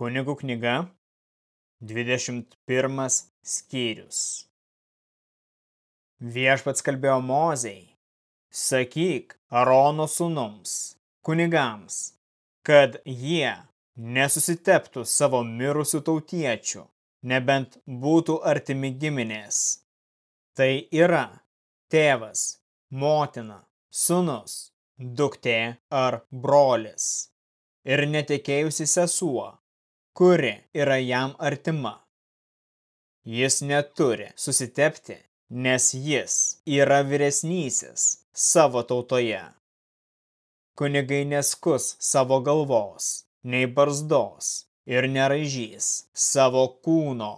Kunigų knyga, 21 skyrius. Viešpats kalbėjo Mozei, sakyk Arono sūnums, kunigams, kad jie nesusiteptų savo mirusių tautiečių, nebent būtų artimi giminės. Tai yra tėvas, motina, sūnus, duktė ar brolis ir netekėjusi sesuo, kuri yra jam artima. Jis neturi susitepti, nes jis yra vyresnysis savo tautoje. Kunigai neskus savo galvos, nei barzdos ir neraižys savo kūno.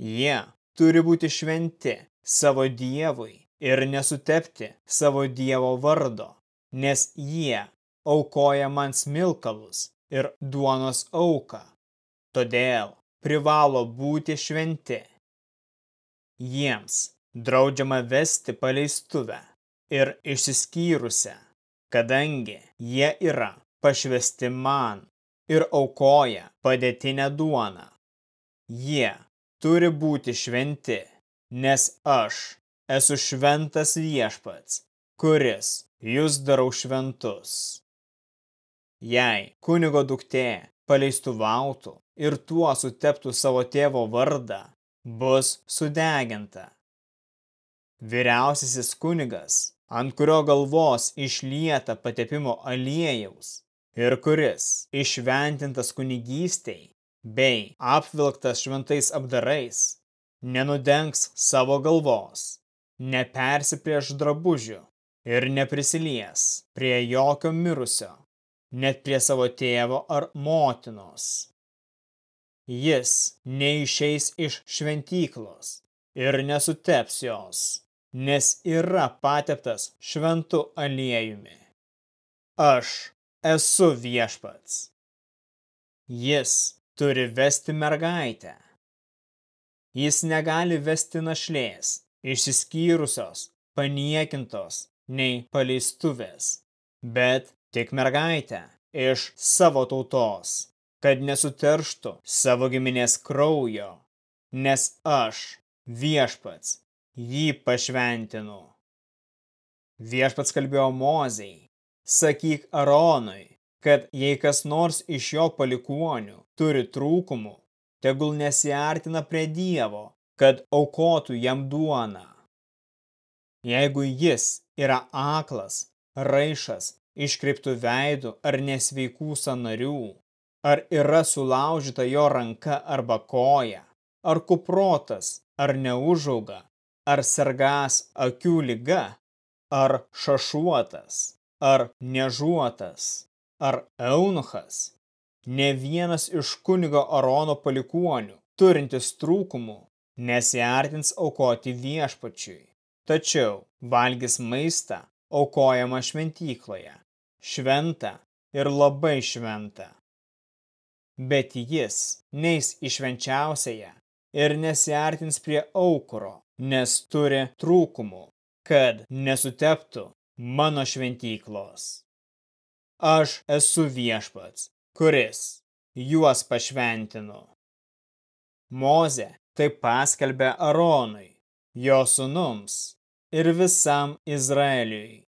Jie turi būti šventi savo dievui ir nesutepti savo dievo vardo, nes jie aukoja man smilkalus ir duonos auką, todėl privalo būti šventi. Jiems draudžiama vesti paleistuvę ir išsiskyrusią, kadangi jie yra pašvesti man ir aukoja padėtinę duoną. Jie turi būti šventi, nes aš esu šventas viešpats, kuris jūs darau šventus jei kunigo duktė paleistuvautų ir tuo suteptų savo tėvo vardą, bus sudeginta. Vyriausiasis kunigas, ant kurio galvos išlieta patepimo aliejaus ir kuris išventintas kunigystei bei apvilktas šventais apdarais, nenudengs savo galvos, nepersiprieš drabužių ir neprisilies prie jokio mirusio net prie savo tėvo ar motinos. Jis neišeis iš šventyklos ir nesuteps jos, nes yra pateptas šventu aliejumi. Aš esu viešpats. Jis turi vesti mergaitę. Jis negali vesti našlės, išsiskyrusios, paniekintos, nei paleistuvės, bet tik mergaitę iš savo tautos, kad nesuterštų savo giminės kraujo, nes aš, viešpats, jį pašventinu. Viešpats kalbėjo Mozei, sakyk Aronui, kad jei kas nors iš jo palikuonių turi trūkumų, tegul nesiartina prie Dievo, kad aukotų jam duoną. Jeigu jis yra aklas, raišas iškreiptų veidų ar nesveikų sanarių, ar yra sulaužyta jo ranka arba koja, ar kuprotas, ar neužauga, ar sergas akių lyga, ar šašuotas, ar nežuotas, ar eunuchas. Ne vienas iš kunigo Arono palikuonių, turintis trūkumų, nesiartins aukoti viešpačiui, tačiau valgys maistą aukojama šventykloje šventa ir labai šventa. Bet jis neis į švenčiausiąją ir nesiartins prie aukuro, nes turi trūkumų, kad nesuteptų mano šventyklos. Aš esu viešpats, kuris juos pašventinu. Moze taip paskelbė Aronui, jo sunums ir visam Izraeliui.